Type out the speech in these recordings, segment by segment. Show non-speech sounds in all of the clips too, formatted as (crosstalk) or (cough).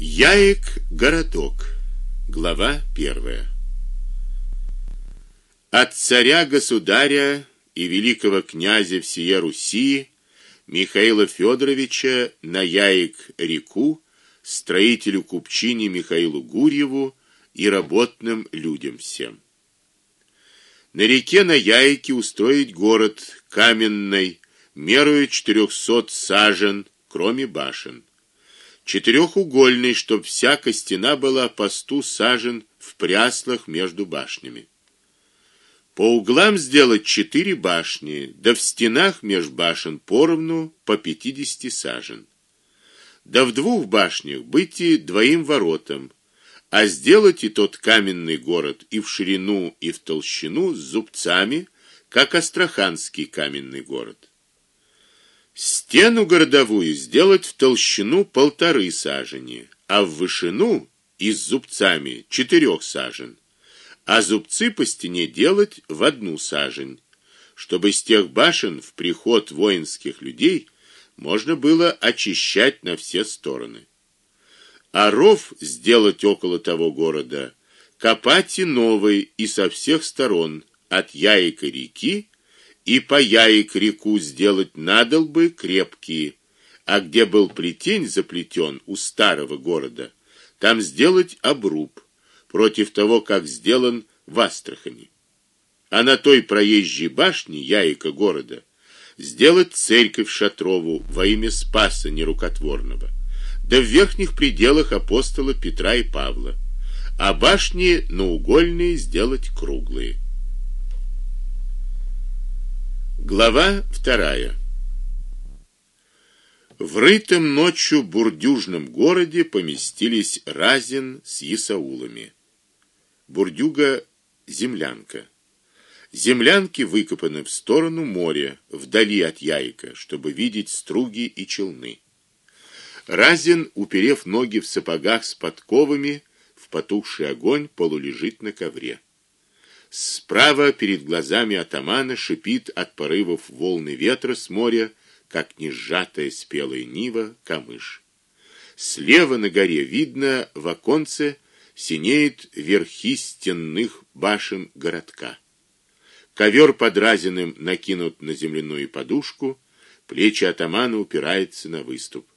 Яик городок. Глава первая. От царя государя и великого князя всея Руси Михаила Федоровича на Яик-реку строителю купчине Михаилу Гурьеву и работным людям всем. На реке на Яике устроить город каменный, мерою 400 сажен, кроме башен четырехугольный, чтоб всякая стена была по сту сажен в пряслах между башнями. По углам сделать четыре башни, да в стенах меж башен поровну по пятидесяти сажен. Да в двух башнях быть и двоим воротам, а сделать и тот каменный город и в ширину, и в толщину с зубцами, как астраханский каменный город. Стену городовую сделать в толщину полторы сажени, а в вышину и с зубцами четырех сажен, а зубцы по стене делать в одну сажень, чтобы с тех башен в приход воинских людей можно было очищать на все стороны. А ров сделать около того города, копать и новый и со всех сторон, от Яика реки и по яик реку сделать надолбы крепкие, а где был плетень заплетен у старого города, там сделать обруб, против того, как сделан в Астрахани. А на той проезжей башне яика города сделать церковь шатрову во имя Спаса нерукотворного, да в верхних пределах апостола Петра и Павла, а башни наугольные сделать круглые. Глава вторая. В рытом ночью бурдюжном городе поместились Разин с Исаулами. Бурдюга землянка. Землянки выкопаны в сторону моря, вдали от Яйка, чтобы видеть струги и челны. Разин, уперев ноги в сапогах с подковами, в потухший огонь полулежит на ковре. Справа перед глазами атамана шипит от порывов волны ветра с моря, как несжатая спелая нива камыш. Слева на горе видно в оконце синеет верхи стенных башен городка. Ковер под разиным накинут на земляную подушку, плечи атамана упираются на выступ.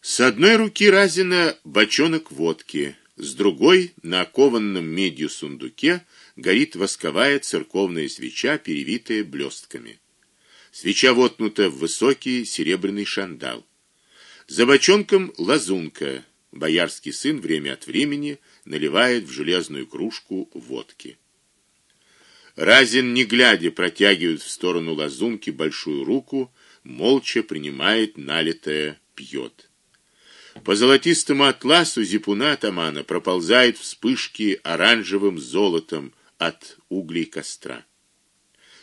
С одной руки разина бочонок водки, с другой на окованном медью сундуке горит восковая церковная свеча, перевитая блестками. Свеча воткнута в высокий серебряный шандал. За бочонком лазунка. Боярский сын время от времени наливает в железную кружку водки. Разин, не глядя, протягивает в сторону лазунки большую руку, молча принимает налитое, пьет. По золотистому атласу зипуна атамана проползают вспышки оранжевым золотом от углей костра.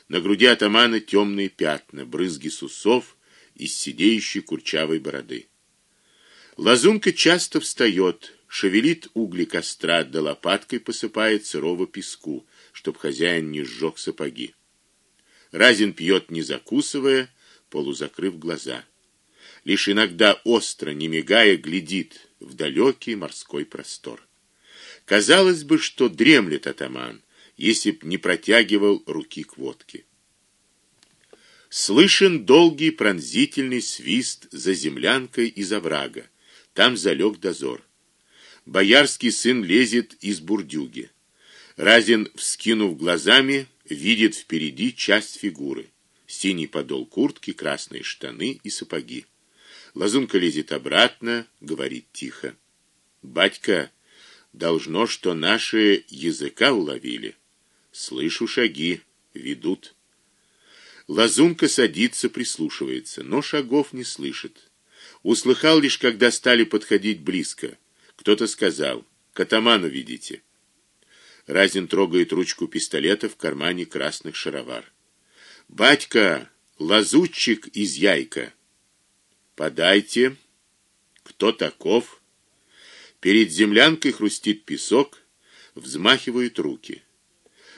На груди атамана темные пятна, брызги сусов из сидеющей курчавой бороды. Лазунка часто встает, шевелит угли костра, да лопаткой посыпает сырого песку, чтоб хозяин не сжег сапоги. Разин пьет не закусывая, полузакрыв глаза лишь иногда остро, не мигая, глядит в далекий морской простор. Казалось бы, что дремлет атаман, если б не протягивал руки к водке. Слышен долгий пронзительный свист за землянкой из оврага. Там залег дозор. Боярский сын лезет из бурдюги. Разин, вскинув глазами, видит впереди часть фигуры: синий подол куртки, красные штаны и сапоги. Лазунка лезет обратно, говорит тихо: "Батька, должно, что наши языка уловили. Слышу шаги, ведут". Лазунка садится, прислушивается, но шагов не слышит. Услыхал лишь, когда стали подходить близко. Кто-то сказал: "К атаману видите". Разин трогает ручку пистолета в кармане красных шаровар. Батька, лазутчик из Яйка. Подайте. Кто таков? Перед землянкой хрустит песок, взмахивают руки.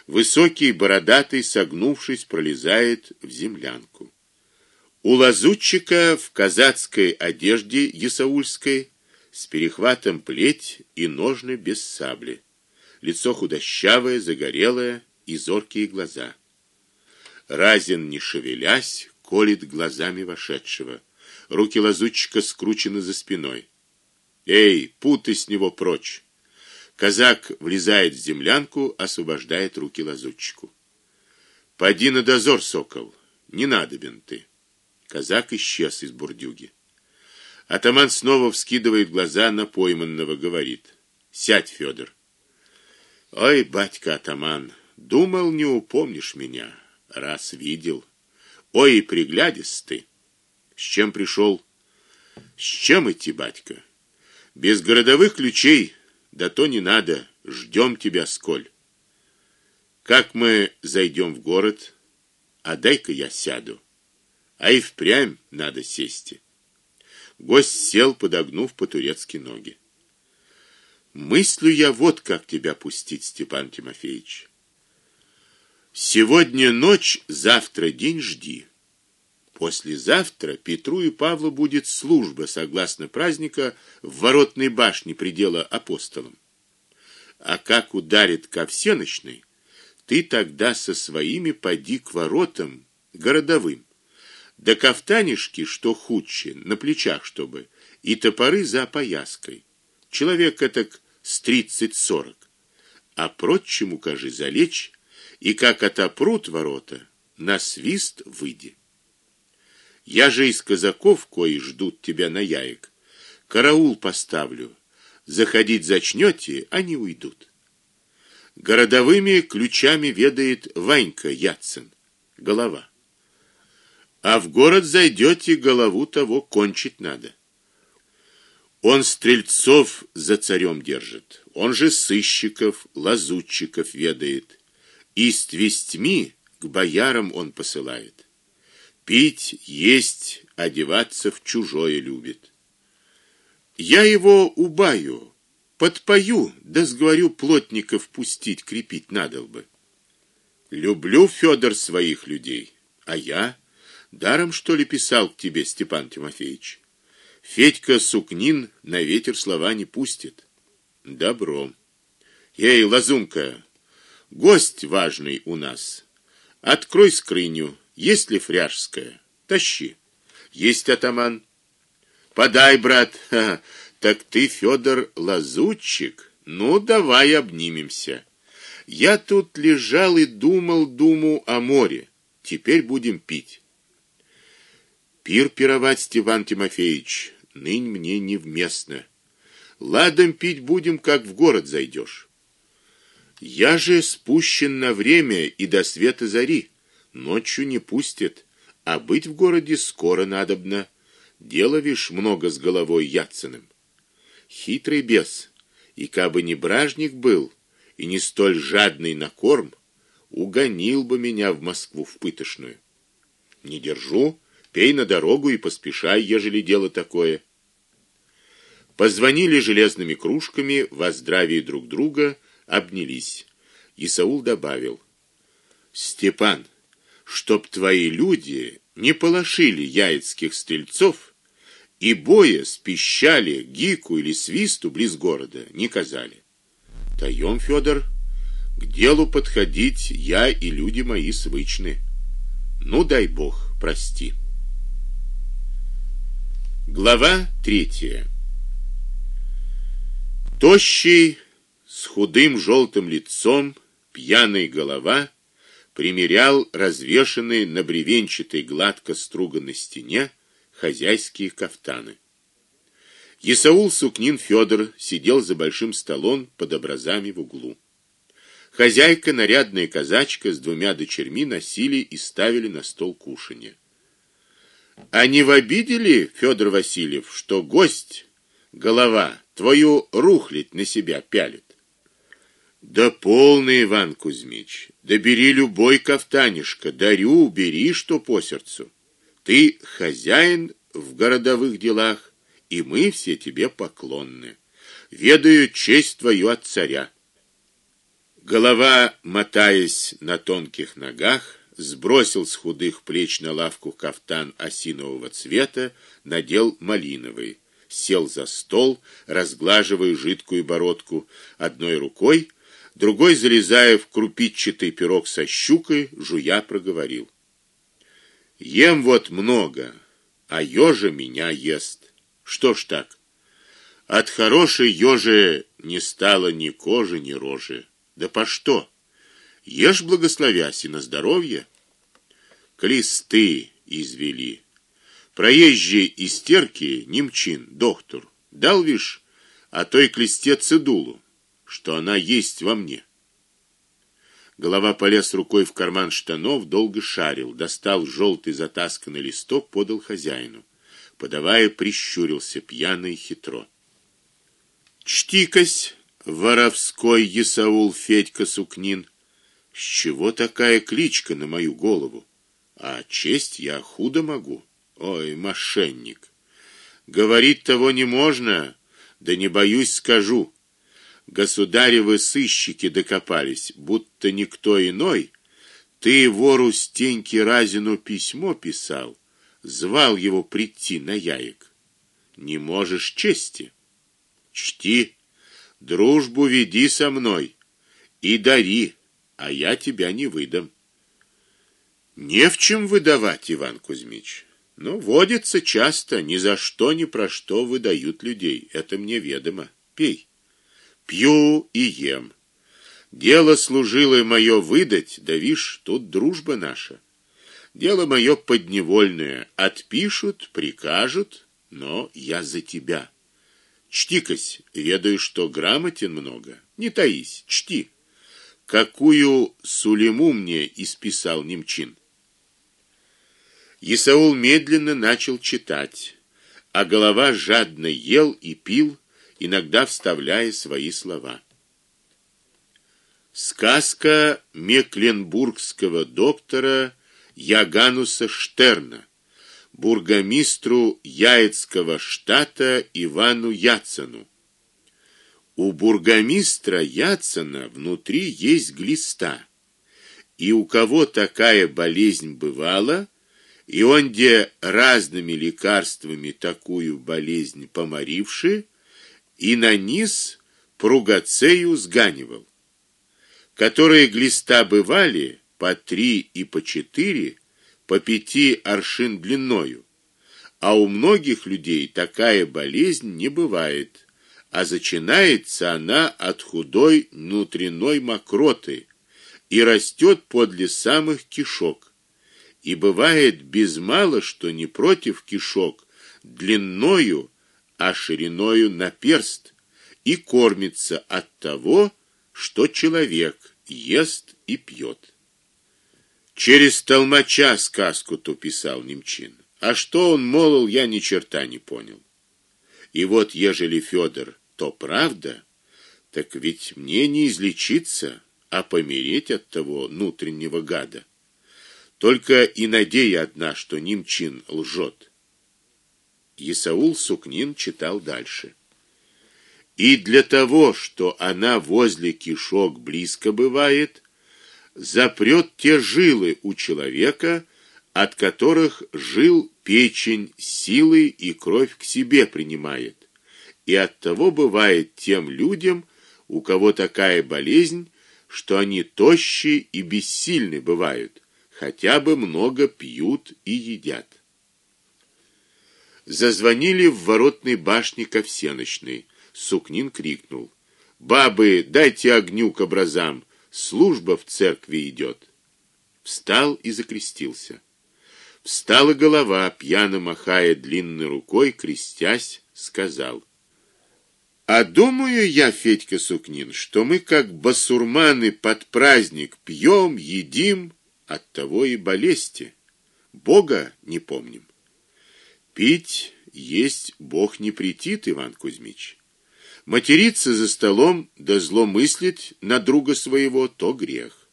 Высокий, бородатый, согнувшись, пролезает в землянку. У лазутчика в казацкой одежде ясаульской с перехватом плеть и ножны без сабли. Лицо худощавое, загорелое и зоркие глаза. Разин, не шевелясь, колет глазами вошедшего. Руки лазутчика скручены за спиной. Эй, путы с него прочь. Казак влезает в землянку, освобождает руки лазутчику. Поди на дозор, сокол. Не надо бинты. Казак исчез из бурдюги. Атаман снова вскидывает глаза на пойманного, говорит: "Сядь, Федор. Ой, батька атаман, думал, не упомнишь меня, раз видел. Ой, приглядись ты. С чем пришел? С чем идти, батька? Без городовых ключей, да то не надо, ждем тебя сколь. Как мы зайдем в город? А дай-ка я сяду. А и впрямь надо сесть. Гость сел, подогнув по-турецки ноги. Мыслю я вот как тебя пустить, Степан Тимофеевич. Сегодня ночь, завтра день жди. Послезавтра Петру и Павлу будет служба согласно праздника в воротной башне предела апостолам. А как ударит ко всеночной, ты тогда со своими поди к воротам городовым да кафтанишки, что худче, на плечах чтобы, и топоры за пояской. Человек этак с тридцать-сорок. А прочему, кажи, залечь, и как отопрут ворота, на свист выйди. Я же из казаков, кои ждут тебя на яек, караул поставлю. Заходить зачнёте, они уйдут. Городовыми ключами ведает Ванька Яцен, голова. А в город зайдете, голову того кончить надо. Он стрельцов за царем держит. Он же сыщиков, лазутчиков ведает. И с вестьми к боярам он посылает. Пить, есть, одеваться в чужое любит. Я его убаю, подпою, да сговорю плотников пустить крепить надо бы. Люблю Федор своих людей, а я Даром что ли писал к тебе Степан Тимофеевич? Федька Сукнин на ветер слова не пустит. Добро. Ей, лазунка, гость важный у нас. Открой скрыню. Есть ли фряжская? Тащи. Есть атаман. Подай, брат. (laughs) Ха, так ты, Федор, лазутчик. Ну, давай обнимемся. Я тут лежал и думал, думу о море. Теперь будем пить. Пир пировать, Степан Тимофеевич, нынь мне невместно. Ладом пить будем, как в город зайдешь. Я же спущен на время и до света зари. Ночью не пустят, а быть в городе скоро надобно. Дело вишь много с головой Яценым. Хитрый бес, и кабы не бражник был, и не столь жадный на корм, угонил бы меня в Москву в пытошную. Не держу, Пей на дорогу и поспешай, ежели дело такое. Позвонили железными кружками во здравие друг друга, обнялись. И Саул добавил: "Степан, чтоб твои люди не полошили яицких стрельцов и боя с пищали, гику или свисту близ города не казали. Таем, Федор, к делу подходить я и люди мои свычны. Ну дай бог, прости". Глава третья. Тощий, с худым желтым лицом, пьяный голова примерял развешанные на бревенчатой гладко струганной стене хозяйские кафтаны. Исаул Сукнин Федор сидел за большим столом под образами в углу. Хозяйка, нарядная казачка с двумя дочерьми носили и ставили на стол кушанье. А не в обидели, Федор Васильев, что гость, голова, твою рухлить на себя пялит? Да полный Иван Кузьмич, да любой кафтанишко, дарю, бери, что по сердцу. Ты хозяин в городовых делах, и мы все тебе поклонны. Ведаю честь твою от царя. Голова, мотаясь на тонких ногах, сбросил с худых плеч на лавку кафтан осинового цвета, надел малиновый, сел за стол, разглаживая жидкую бородку одной рукой, другой залезая в крупичатый пирог со щукой, жуя проговорил: Ем вот много, а ёжа меня ест. Что ж так? От хорошей ёжи не стало ни кожи, ни рожи. Да по что? Ешь благословясь и на здоровье. Клисты извели. Проезжий истерки немчин, доктор, дал вишь, а той клесте цедулу, что она есть во мне. Голова полез рукой в карман штанов, долго шарил, достал желтый затасканный листок, подал хозяину. Подавая, прищурился пьяно и хитро. Чтикось, воровской Исаул Федька Сукнин. С чего такая кличка на мою голову? А честь я худо могу. Ой, мошенник. Говорить того не можно, да не боюсь скажу. Государевы сыщики докопались, будто никто иной. Ты вору Стеньке Разину письмо писал, звал его прийти на яек. Не можешь чести. Чти, дружбу веди со мной и дари, а я тебя не выдам. Не в чем выдавать, Иван Кузьмич. Но водится часто, ни за что ни про что выдают людей. Это мне ведомо. Пей. Пью и ем. Дело служилое мое выдать, да вишь, тут дружба наша. Дело мое подневольное, отпишут, прикажут, но я за тебя. Чтикось, ведаю, что грамотен много. Не таись, чти. Какую сулиму мне исписал немчин? Исаул медленно начал читать, а голова жадно ел и пил, иногда вставляя свои слова. Сказка мекленбургского доктора Ягануса Штерна, бургомистру Яицкого штата Ивану Яцену. У бургомистра Яцена внутри есть глиста. И у кого такая болезнь бывала, и он где разными лекарствами такую болезнь поморивши, и на низ пругацею сганивал, которые глиста бывали по три и по четыре, по пяти аршин длиною, а у многих людей такая болезнь не бывает, а начинается она от худой внутренной мокроты и растет подле самых кишок. И бывает без мало что не против кишок, длинною, а шириною на перст, и кормится от того, что человек ест и пьет. Через толмача сказку ту писал Немчин. А что он молол, я ни черта не понял. И вот ежели Федор, то правда, так ведь мне не излечиться, а помереть от того внутреннего гада. Только и надея одна, что Нимчин лжет. Исаул Сукнин читал дальше. И для того, что она возле кишок близко бывает, запрет те жилы у человека, от которых жил печень силы и кровь к себе принимает. И от того бывает тем людям, у кого такая болезнь, что они тощи и бессильны бывают хотя бы много пьют и едят. Зазвонили в воротной башне ковсеночной. Сукнин крикнул: "Бабы, дайте огню к образам, служба в церкви идет". Встал и закрестился. Встала голова, пьяно махая длинной рукой, крестясь, сказал: а думаю я, Федька Сукнин, что мы как басурманы под праздник пьем, едим, от того и болезни. Бога не помним. Пить, есть Бог не претит, Иван Кузьмич. Материться за столом да зло мыслить на друга своего то грех.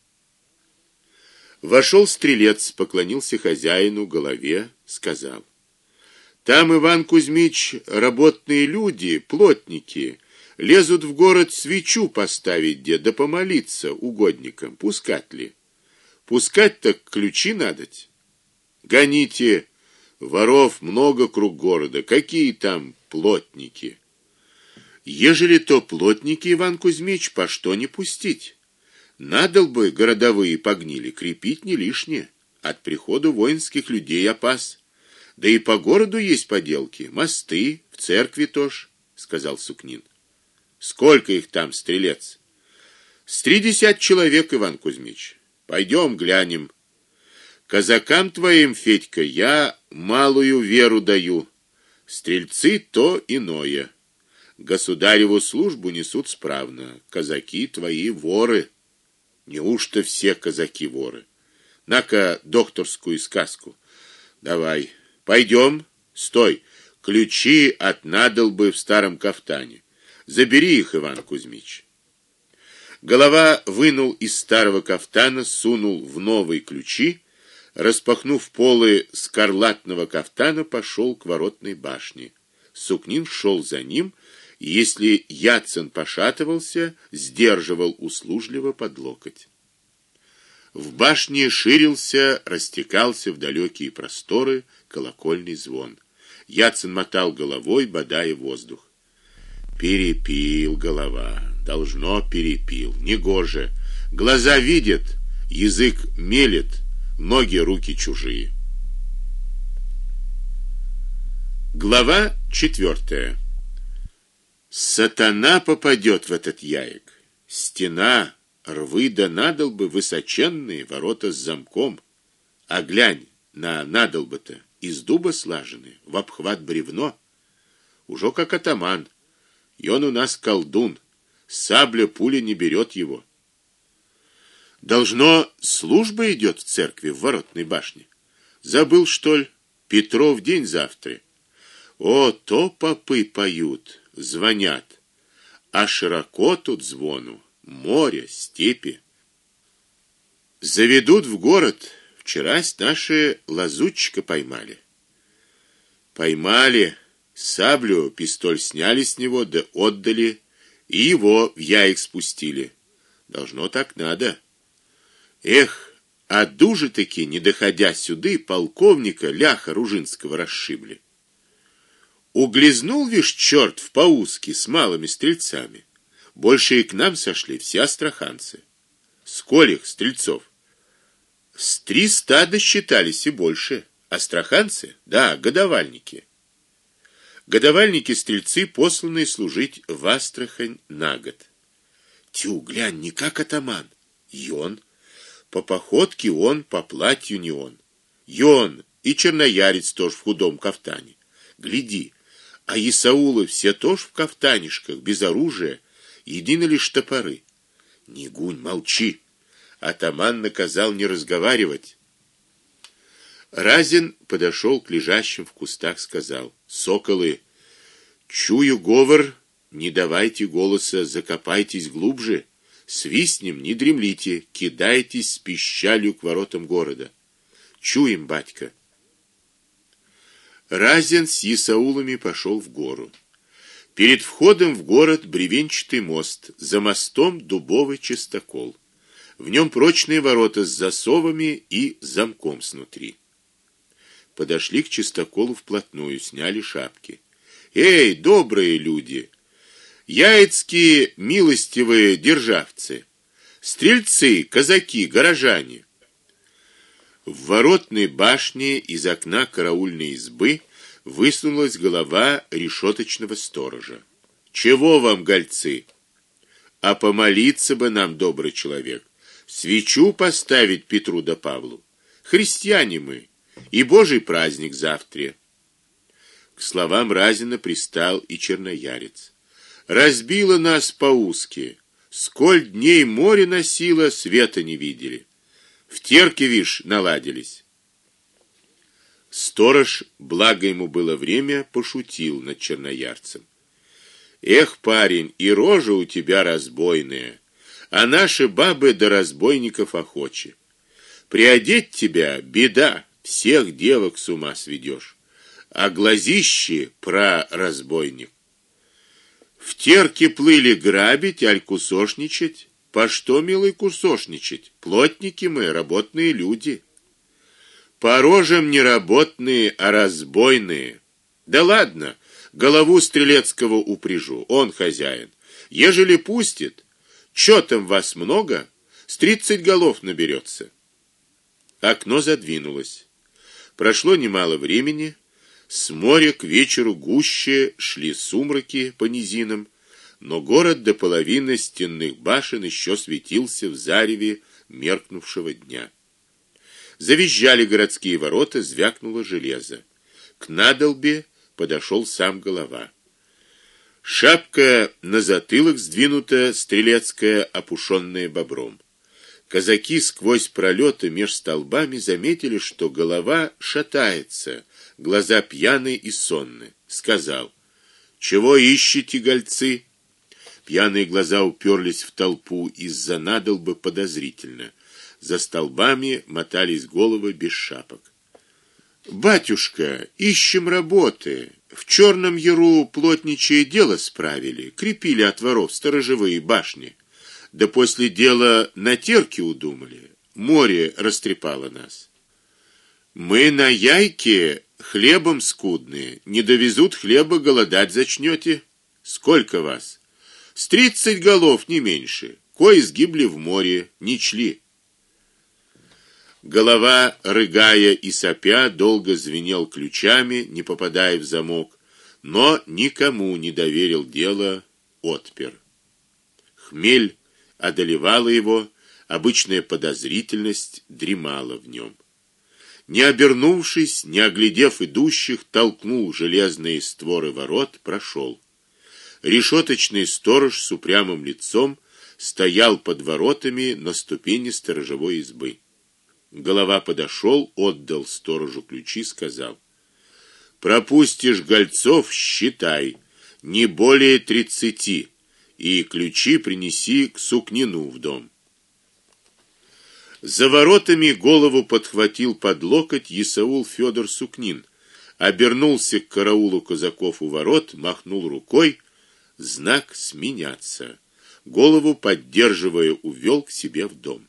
Вошел стрелец, поклонился хозяину голове, сказал: "Там Иван Кузьмич работные люди, плотники, лезут в город свечу поставить, где да помолиться угодникам, пускать ли?" Пускать так ключи надоть. Гоните, Воров много круг города. Какие там плотники? Ежели то плотники, Иван Кузьмич, по что не пустить? Надо бы городовые погнили, крепить не лишнее. От прихода воинских людей опас. Да и по городу есть поделки, мосты, в церкви тоже, сказал Сукнин. Сколько их там, стрелец? С тридесят человек, Иван Кузьмич. Пойдем глянем. Казакам твоим, Федька, я малую веру даю. Стрельцы то иное. Государеву службу несут справно. Казаки твои воры. Неужто все казаки воры? На-ка докторскую сказку. Давай. Пойдем. Стой. Ключи от надолбы в старом кафтане. Забери их, Иван Кузьмич. Голова вынул из старого кафтана, сунул в новые ключи, распахнув полы скарлатного кафтана, пошел к воротной башне. Сукнин шел за ним, и если Яцен пошатывался, сдерживал услужливо под локоть. В башне ширился, растекался в далекие просторы колокольный звон. Яцен мотал головой, бодая воздух. Перепил голова, должно перепил, негоже. Глаза видят, язык мелет, ноги, руки чужие. Глава четвертая. Сатана попадет в этот яек. Стена Рвы да надолбы высоченные, ворота с замком. А глянь, на надолбы-то из дуба слажены, в обхват бревно. Уже как атаман. И он у нас колдун. Сабля пуля не берет его. Должно служба идет в церкви в воротной башне. Забыл, что ли? Петров день завтра. О, то попы поют, звонят. А широко тут звону море, степи. Заведут в город. Вчерась наши лазутчика поймали. Поймали, саблю, пистоль сняли с него, да отдали, и его в яик спустили. Должно так надо. Эх, а дужи таки, не доходя сюды, полковника Ляха Ружинского расшибли. Углизнул вишь черт в паузке с малыми стрельцами. Больше и к нам сошли все астраханцы. Скольких стрельцов? С три стада считались и больше. Астраханцы? Да, годовальники. Годовальники-стрельцы, посланные служить в Астрахань на год. Тю, глянь, не как атаман. Йон. По походке он, по платью не он. Йон и черноярец тоже в худом кафтане. Гляди, а Исаулы все тоже в кафтанишках, без оружия, едины лишь топоры. Не гунь, молчи. Атаман наказал не разговаривать. Разин подошел к лежащим в кустах, сказал: "Соколы, чую говор, не давайте голоса, закопайтесь глубже, свистнем, не дремлите, кидайтесь с пищалью к воротам города. Чуем, батька". Разин с Исаулами пошел в гору. Перед входом в город бревенчатый мост, за мостом дубовый частокол. В нем прочные ворота с засовами и замком снутри. Подошли к частоколу вплотную, сняли шапки. Эй, добрые люди, яицкие милостивые державцы, стрельцы, казаки, горожане. В воротной башне из окна караульной избы высунулась голова решеточного сторожа. Чего вам, гольцы? А помолиться бы нам, добрый человек, свечу поставить Петру да Павлу. Христиане мы, и Божий праздник завтра. К словам Разина пристал и черноярец. Разбило нас по узке, сколь дней море носило, света не видели. В терке вишь наладились. Сторож, благо ему было время, пошутил над черноярцем. Эх, парень, и рожа у тебя разбойная, а наши бабы до разбойников охочи. Приодеть тебя беда, всех девок с ума сведешь. А глазищи про разбойник. В терке плыли грабить, аль кусошничать. По что, милый, кусошничать? Плотники мы, работные люди. По рожам неработные, а разбойные. Да ладно, голову стрелецкого упряжу, он хозяин. Ежели пустит, что там вас много? С тридцать голов наберется. Окно задвинулось. Прошло немало времени, с моря к вечеру гуще шли сумраки по низинам, но город до половины стенных башен еще светился в зареве меркнувшего дня. Завизжали городские ворота, звякнуло железо. К надолбе подошел сам голова. Шапка на затылок сдвинута, стрелецкая, опушенная бобром. Казаки сквозь пролеты меж столбами заметили, что голова шатается, глаза пьяные и сонные. Сказал: "Чего ищете, гольцы?" Пьяные глаза уперлись в толпу из-за надолбы подозрительно. За столбами мотались головы без шапок. Батюшка, ищем работы. В черном яру плотничье дело справили, крепили от воров сторожевые башни. Да после дела на терке удумали. Море растрепало нас. Мы на яйке хлебом скудные, не довезут хлеба, голодать зачнёте. Сколько вас? С тридцать голов не меньше. Кои сгибли в море, не чли. Голова, рыгая и сопя, долго звенел ключами, не попадая в замок, но никому не доверил дело, отпер. Хмель одолевала его, обычная подозрительность дремала в нем. Не обернувшись, не оглядев идущих, толкнул железные створы ворот, прошел. Решеточный сторож с упрямым лицом стоял под воротами на ступени сторожевой избы. Голова подошел, отдал сторожу ключи, сказал: "Пропустишь гольцов, считай, не более тридцати, и ключи принеси к Сукнину в дом". За воротами голову подхватил под локоть Исаул Федор Сукнин, обернулся к караулу казаков у ворот, махнул рукой, знак сменяться. Голову поддерживая, увел к себе в дом.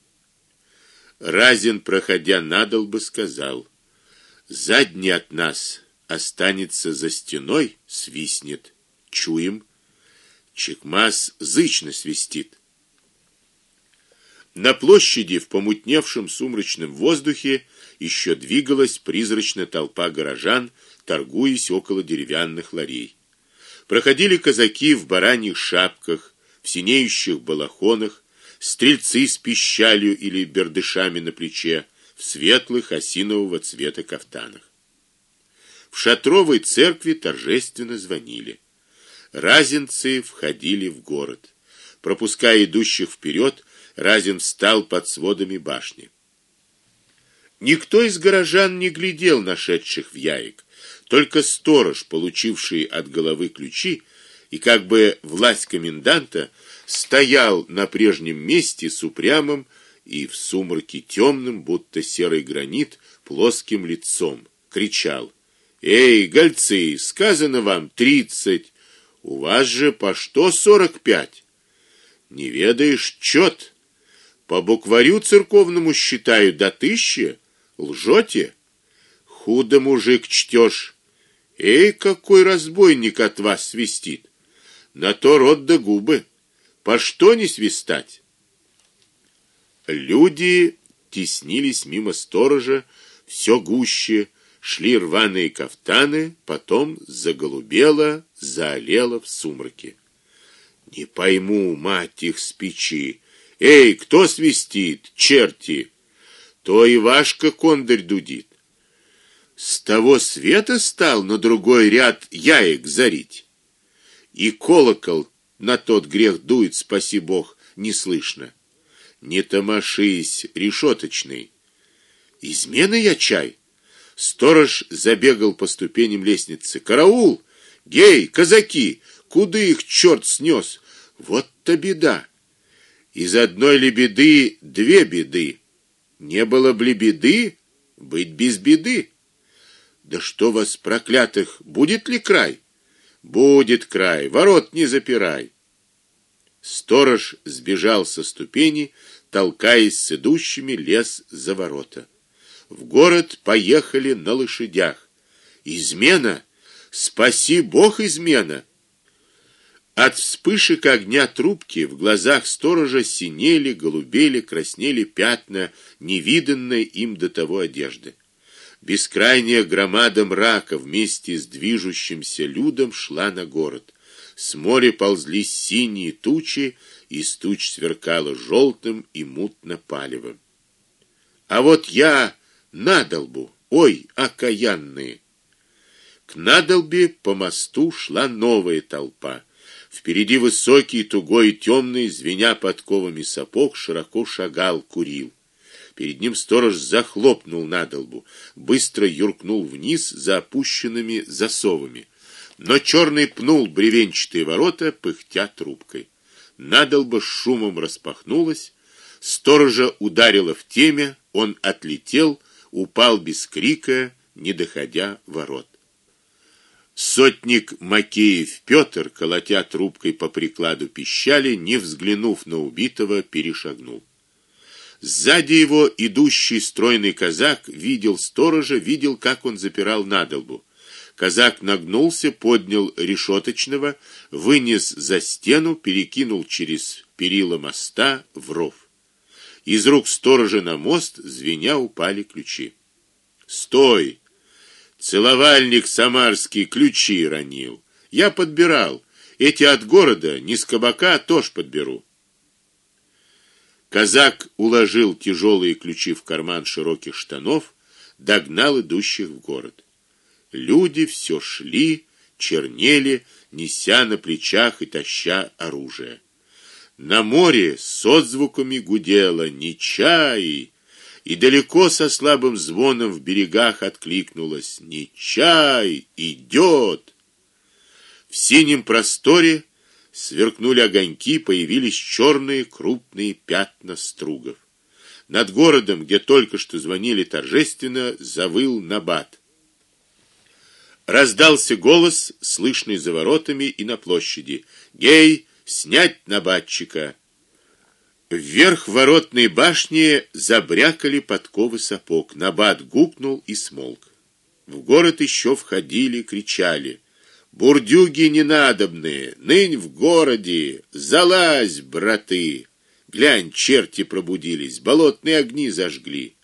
Разин, проходя надолбо, сказал: "Задний от нас останется за стеной, свистнет. Чуем. Чекмас зычно свистит. На площади в помутневшем сумрачном воздухе еще двигалась призрачная толпа горожан, торгуясь около деревянных ларей. Проходили казаки в бараньих шапках, в синеющих балахонах, стрельцы с пищалью или бердышами на плече, в светлых осинового цвета кафтанах. В шатровой церкви торжественно звонили. Разинцы входили в город. Пропуская идущих вперед, Разин встал под сводами башни. Никто из горожан не глядел на шедших в яик, только сторож, получивший от головы ключи, и как бы власть коменданта стоял на прежнем месте с упрямым и в сумраке темным, будто серый гранит, плоским лицом, кричал: "Эй, гольцы, сказано вам тридцать, у вас же по что сорок пять? Не ведаешь чёт? По букварю церковному считаю до тысячи, лжете? Худо мужик чтёшь. Эй, какой разбойник от вас свистит. На то рот да губы. По что не свистать? Люди теснились мимо сторожа, все гуще, шли рваные кафтаны, потом заголубело, заолело в сумраке. Не пойму, мать их с печи. Эй, кто свистит? Черти. То Ивашка кондарь дудит. С того света стал на другой ряд яек зарить. И колокол на тот грех дует, спаси Бог, не слышно. Не томашись, решеточный. Измена я чай. Сторож забегал по ступеням лестницы. Караул! Гей, казаки, куда их черт снес? Вот-то беда. Из одной ли беды две беды. Не было бы беды, быть без беды. Да что вас проклятых, будет ли край? Будет край, ворот не запирай. Сторож сбежал со ступени, толкаясь с идущими, лез за ворота. в город поехали на лошадях. Измена, спаси Бог измена. От вспышек огня трубки в глазах сторожа синели, голубели, краснели пятна невиданной им до того одежды. Бескрайняя громада мрака вместе с движущимся людом шла на город. С моря ползли синие тучи, и туч сверкало желтым и мутно-палевым. А вот я надолбу, ой, окаянные. К надолбе по мосту шла новая толпа. Впереди высокий, тугой и темный, звеня подковами сапог, широко шагал, курил. Перед ним сторож захлопнул надолбу, быстро юркнул вниз за опущенными засовами. Но черный пнул бревенчатые ворота, пыхтя трубкой. Надолба шумом распахнулась, сторожа ударило в темя, он отлетел, упал без крика, не доходя ворот. Сотник Макеев Петр, колотя трубкой по прикладу пищали, не взглянув на убитого, перешагнул. Сзади его идущий стройный казак видел сторожа, видел, как он запирал надолбу. Казак нагнулся, поднял решеточного, вынес за стену, перекинул через перила моста в ров. Из рук сторожа на мост звеня упали ключи. "Стой!" Целовальник самарский ключи ронил. Я подбирал. Эти от города, не с кабака, тоже подберу. Казак уложил тяжелые ключи в карман широких штанов, догнал идущих в город. Люди все шли, чернели, неся на плечах и таща оружие. На море с отзвуками гудело: "Не чай!" И далеко со слабым звоном в берегах откликнулось: "Не чай, идет!" В синем просторе сверкнули огоньки, появились черные крупные пятна стругов. Над городом, где только что звонили торжественно, завыл набат. Раздался голос, слышный за воротами и на площади: "Гей, снять набатчика!" Вверх воротной башни забрякали подковы сапог. Набат гукнул и смолк. В город еще входили, кричали: "Бурдюги ненадобные, нынь в городе, залазь, браты! Глянь, черти пробудились, болотные огни зажгли".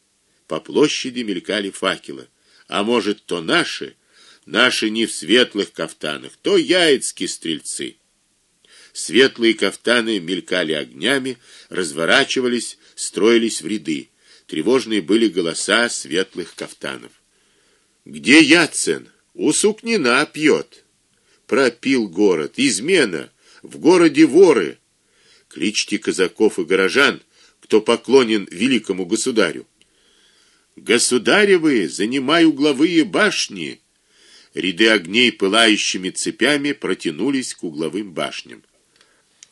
По площади мелькали факелы. А может, то наши, наши не в светлых кафтанах, то яицкие стрельцы. Светлые кафтаны мелькали огнями, разворачивались, строились в ряды. Тревожные были голоса светлых кафтанов. Где Яцен? У сукнина пьет. Пропил город, измена, в городе воры. Кличьте казаков и горожан, кто поклонен великому государю. Государевы, занимай угловые башни. Ряды огней пылающими цепями протянулись к угловым башням.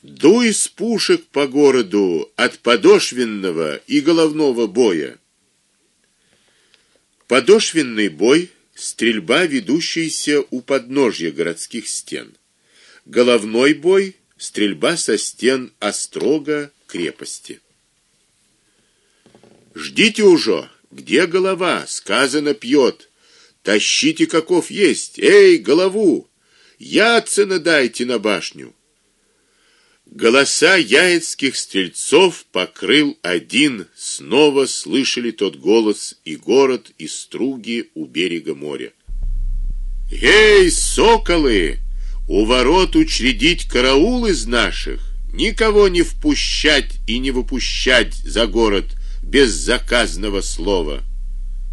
Дуй из пушек по городу от подошвенного и головного боя. Подошвенный бой стрельба, ведущаяся у подножья городских стен. Головной бой стрельба со стен острога крепости. Ждите уже, где голова? Сказано пьет. Тащите каков есть. Эй, голову! Яцена дайте на башню. Голоса яицких стрельцов покрыл один, снова слышали тот голос и город, и струги у берега моря. Эй, соколы, у ворот учредить караул из наших, никого не впускать и не выпускать за город без заказного слова.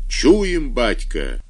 Чуем, батька,